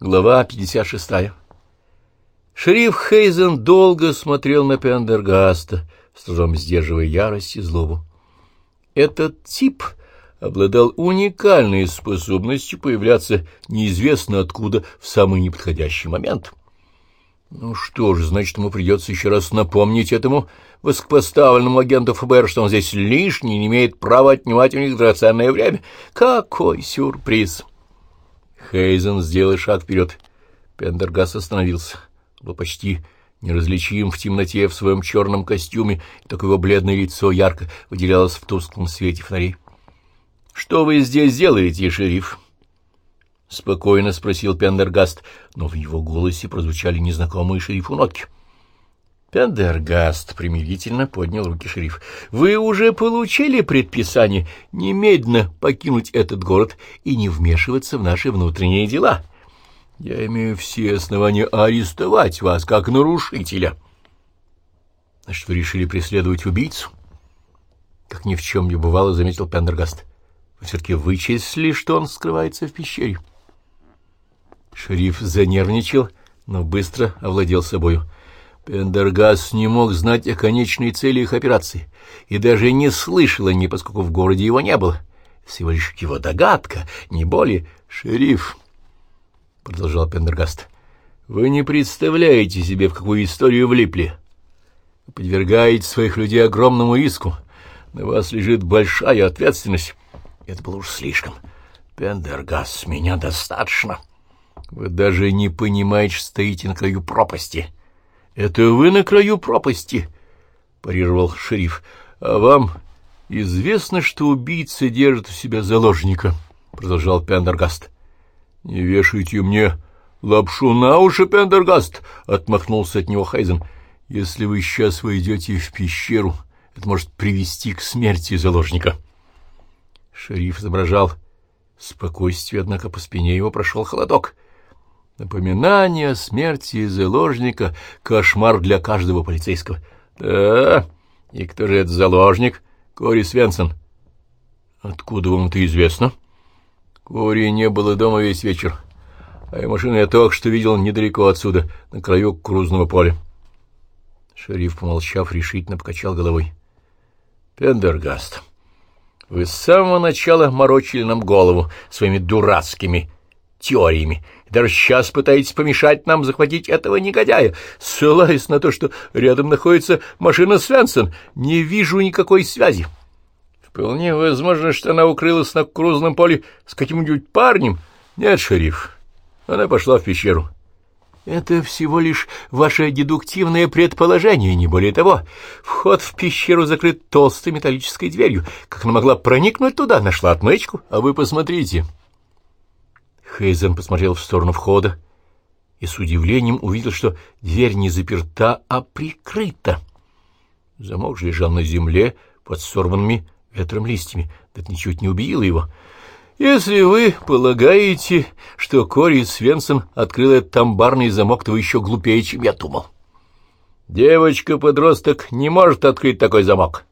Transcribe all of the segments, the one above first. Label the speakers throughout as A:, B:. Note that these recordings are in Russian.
A: Глава 56. Шериф Хейзен долго смотрел на Пендергаста, с трудом сдерживая ярость и злобу. Этот тип обладал уникальной способностью появляться неизвестно откуда в самый неподходящий момент. Ну что ж, значит, ему придется еще раз напомнить этому высокопоставленному агенту ФБР, что он здесь лишний и не имеет права отнимать у них драгоценное время. Какой сюрприз! Хейзен сделал шаг вперед. Пендергас остановился. Был почти неразличим в темноте в своем черном костюме, и только его бледное лицо ярко выделялось в тусклом свете фонарей. — Что вы здесь делаете, шериф? — спокойно спросил Пендергаст, но в его голосе прозвучали незнакомые шерифу нотки. Пендергаст примирительно поднял руки шериф. — Вы уже получили предписание немедленно покинуть этот город и не вмешиваться в наши внутренние дела. Я имею все основания арестовать вас как нарушителя. — Значит, вы решили преследовать убийцу? Как ни в чем не бывало, заметил Пендергаст. — Вы все-таки вычислили, что он скрывается в пещере? Шериф занервничал, но быстро овладел собою. — Пендергас не мог знать о конечной цели их операции и даже не слышал о ней, поскольку в городе его не было. Всего лишь его догадка, не более. «Шериф», — продолжал Пендергаст, — «вы не представляете себе, в какую историю влипли. Вы подвергаете своих людей огромному риску. На вас лежит большая ответственность. Это было уж слишком. Пендергас, меня достаточно. Вы даже не понимаете, что стоите на краю пропасти». — Это вы на краю пропасти, — парировал шериф. — А вам известно, что убийца держит у себя заложника, — продолжал Пендергаст. — Не вешайте мне лапшу на уши, Пендергаст, — отмахнулся от него Хайзен. — Если вы сейчас войдете в пещеру, это может привести к смерти заложника. Шериф изображал спокойствие, однако по спине его прошел холодок — Напоминание о смерти заложника — кошмар для каждого полицейского. Да, и кто же этот заложник? Кори Свенсон. Откуда вам это известно? Кори не было дома весь вечер, а и машину я только что видел недалеко отсюда, на краю крузного поля. Шериф, помолчав, решительно покачал головой. Пендергаст, вы с самого начала морочили нам голову своими дурацкими теориями. Даже сейчас пытаетесь помешать нам захватить этого негодяя, ссылаясь на то, что рядом находится машина Свенсон. Не вижу никакой связи. Вполне возможно, что она укрылась на крузном поле с каким-нибудь парнем. Нет, шериф, она пошла в пещеру. Это всего лишь ваше дедуктивное предположение, не более того. Вход в пещеру закрыт толстой металлической дверью. Как она могла проникнуть туда? Нашла отмычку. А вы посмотрите. Хейзен посмотрел в сторону входа и с удивлением увидел, что дверь не заперта, а прикрыта. Замок же лежал на земле под сорванными ветром листьями. Это ничуть не убило его. Если вы полагаете, что Кори Свенсон открыл этот амбарный замок, то вы еще глупее, чем я думал. Девочка-подросток не может открыть такой замок.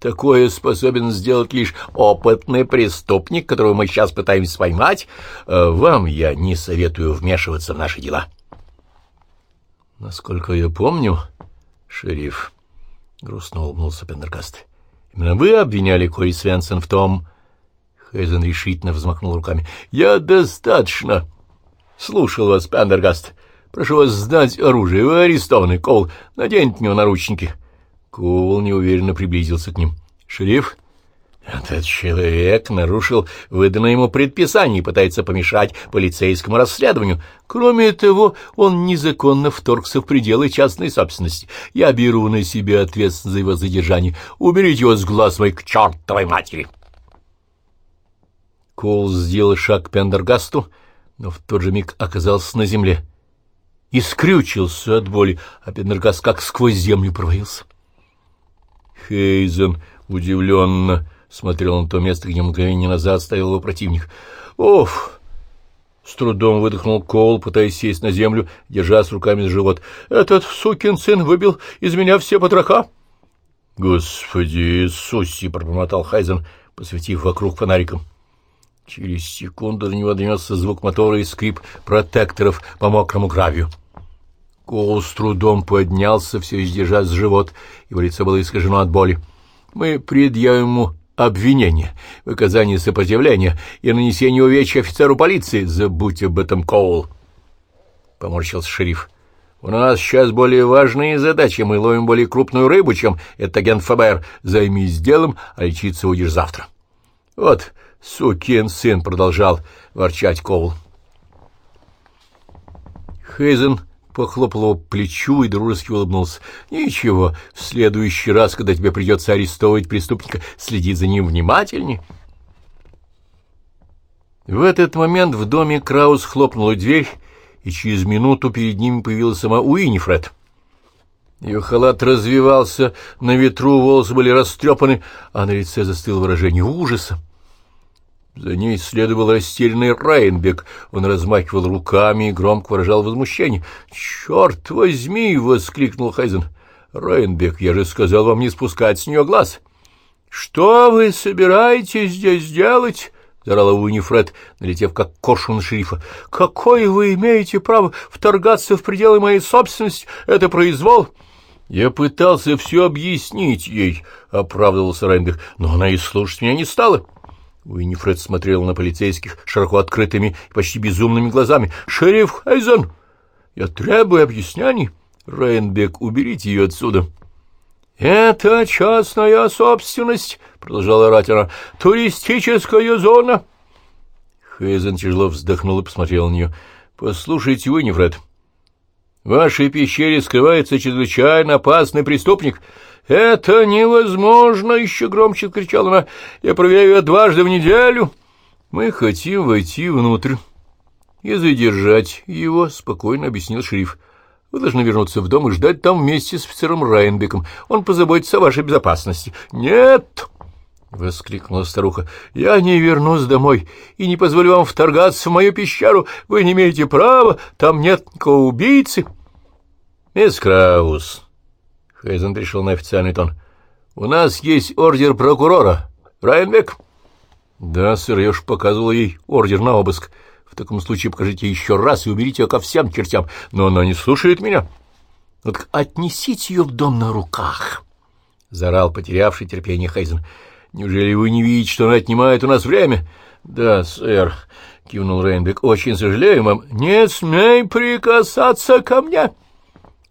A: Такое способен сделать лишь опытный преступник, которого мы сейчас пытаемся поймать. А вам я не советую вмешиваться в наши дела. Насколько я помню, шериф, — грустно улыбнулся Пендергаст, — именно вы обвиняли Кори Свенсон в том... Хейзен решительно взмахнул руками. — Я достаточно слушал вас, Пендергаст. Прошу вас сдать оружие. Вы арестованы, Кол. Наденьте мне наручники. — Коул неуверенно приблизился к ним. «Шериф, этот человек нарушил выданное ему предписание и пытается помешать полицейскому расследованию. Кроме того, он незаконно вторгся в пределы частной собственности. Я беру на себя ответственность за его задержание. Уберите его с глаз моей к чертовой матери!» Коул сделал шаг к Пендергасту, но в тот же миг оказался на земле и скрючился от боли, а Пендергаст как сквозь землю провалился. Хейзен удивленно смотрел на то место, где мгновение назад стоял его противник. «Оф!» С трудом выдохнул Коул, пытаясь сесть на землю, держась руками за живот. «Этот сукин сын выбил из меня все потроха!» «Господи Иисусе!» — пробормотал Хайзен, посветив вокруг фонариком. Через секунду до него донесся звук мотора и скрип протекторов по мокрому гравию. Коул с трудом поднялся, все еще держась живот, его лицо было искажено от боли. Мы предъявим ему обвинение в оказании сопротивления и нанесении увечья офицеру полиции. Забудь об этом, Коул, — поморщился шериф. У нас сейчас более важные задачи. Мы ловим более крупную рыбу, чем этот агент ФБР. Займись делом, а лечиться будешь завтра. Вот «Сукин сын!» — продолжал ворчать Коул. Хейзен похлопал его плечу и дружески улыбнулся. «Ничего, в следующий раз, когда тебе придется арестовывать преступника, следи за ним внимательнее». В этот момент в доме Краус хлопнула дверь, и через минуту перед ними появилась сама Уинифред. Ее халат развивался на ветру, волосы были растрепаны, а на лице застыло выражение ужаса. За ней следовал растерянный Райнбек. Он размахивал руками и громко выражал возмущение. «Черт возьми!» — воскликнул Хайзен. «Райнбек, я же сказал вам не спускать с нее глаз». «Что вы собираетесь здесь делать?» — зарала Уинифред, налетев как коршун на шерифа. «Какое вы имеете право вторгаться в пределы моей собственности? Это произвол?» «Я пытался все объяснить ей», — оправдывался Райнбек, — «но она и слушать меня не стала». Уиннифред смотрел на полицейских широко открытыми и почти безумными глазами. «Шериф Хайзен, я требую объяснений. Рейнбек, уберите ее отсюда». «Это частная собственность», — продолжала Ратина. «Туристическая зона». Хейзен тяжело вздохнул и посмотрел на нее. «Послушайте, Уиннифред, в вашей пещере скрывается чрезвычайно опасный преступник». «Это невозможно!» — еще громче кричала она. «Я проверяю дважды в неделю». «Мы хотим войти внутрь и задержать его», — спокойно объяснил шериф. «Вы должны вернуться в дом и ждать там вместе с офицером Райнбеком. Он позаботится о вашей безопасности». «Нет!» — воскликнула старуха. — Я не вернусь домой и не позволю вам вторгаться в мою пещеру. Вы не имеете права, там нет никакого убийцы. — Мисс Краус, Хейзен пришел на официальный тон. «У нас есть ордер прокурора. Райнбек?» «Да, сэр, я уж показывал ей ордер на обыск. В таком случае покажите еще раз и уберите ее ко всем чертям. Но она не слушает меня». «Вот отнесите ее в дом на руках!» — заорал потерявший терпение Хейзен. «Неужели вы не видите, что она отнимает у нас время?» «Да, сэр», — кивнул Рейнбек. «Очень сожалею, мам. Не смей прикасаться ко мне!» —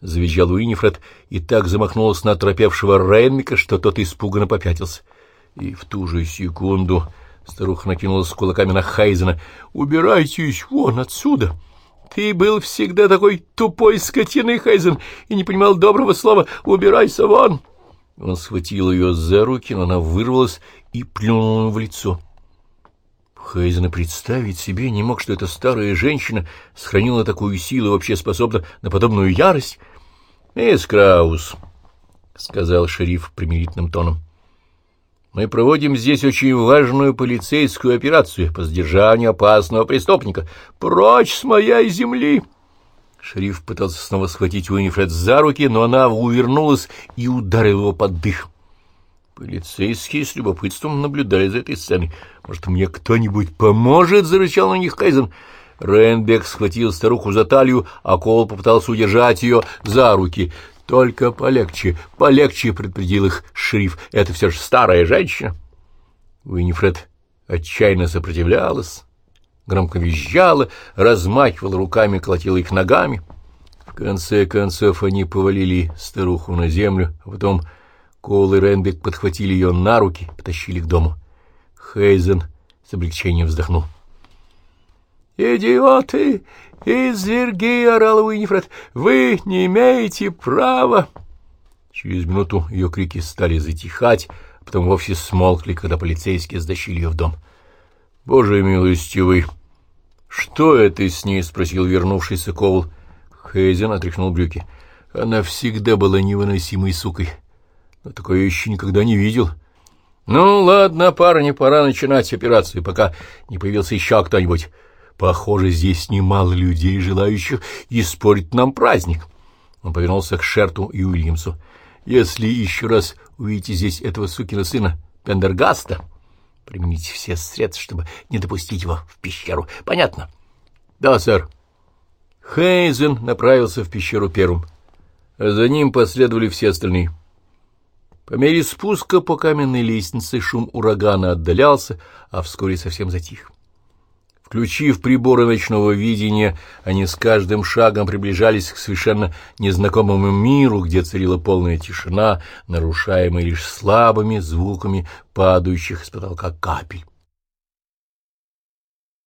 A: завизжал Уинифред и так замахнулась на оторопевшего Рейнмика, что тот испуганно попятился. И в ту же секунду старуха накинулась кулаками на Хайзена. «Убирайтесь вон отсюда! Ты был всегда такой тупой скотиной, Хайзен, и не понимал доброго слова «убирайся вон!» Он схватил ее за руки, но она вырвалась и плюнула в лицо. Хейзен представить себе не мог, что эта старая женщина сохранила такую силу и вообще способна на подобную ярость. — Мисс Краус, — сказал шериф примирительным тоном, — мы проводим здесь очень важную полицейскую операцию по задержанию опасного преступника. Прочь с моей земли! Шериф пытался снова схватить Уинифред за руки, но она увернулась и ударила его под дых. Полицейские с любопытством наблюдали за этой сценой. «Может, мне кто-нибудь поможет?» — зарычал на них Кайзен. Рейнбек схватил старуху за талию, а Кол попытался удержать ее за руки. «Только полегче, полегче!» — предупредил их шериф. «Это все же старая женщина!» Уинифред отчаянно сопротивлялась, громко визжала, размахивала руками, колотила их ногами. В конце концов они повалили старуху на землю, а потом Коул и Ренбек подхватили ее на руки, потащили к дому. Хейзен с облегчением вздохнул. «Идиоты! Изверги!» — орала Уинифред. «Вы не имеете права!» Через минуту ее крики стали затихать, а потом вовсе смолкли, когда полицейские сдащили ее в дом. «Боже милостивый!» «Что это с ней?» — спросил вернувшийся Коул. Хейзен отряхнул брюки. «Она всегда была невыносимой сукой» но такое еще никогда не видел. Ну, ладно, парни, пора начинать операцию, пока не появился еще кто-нибудь. Похоже, здесь немало людей, желающих испортить нам праздник. Он повернулся к Шерту и Уильямсу. Если еще раз увидите здесь этого сукина сына Пендергаста, применить все средства, чтобы не допустить его в пещеру. Понятно? Да, сэр. Хейзен направился в пещеру первым, за ним последовали все остальные. По мере спуска по каменной лестнице шум урагана отдалялся, а вскоре совсем затих. Включив приборы ночного видения, они с каждым шагом приближались к совершенно незнакомому миру, где царила полная тишина, нарушаемая лишь слабыми звуками падающих с потолка капель.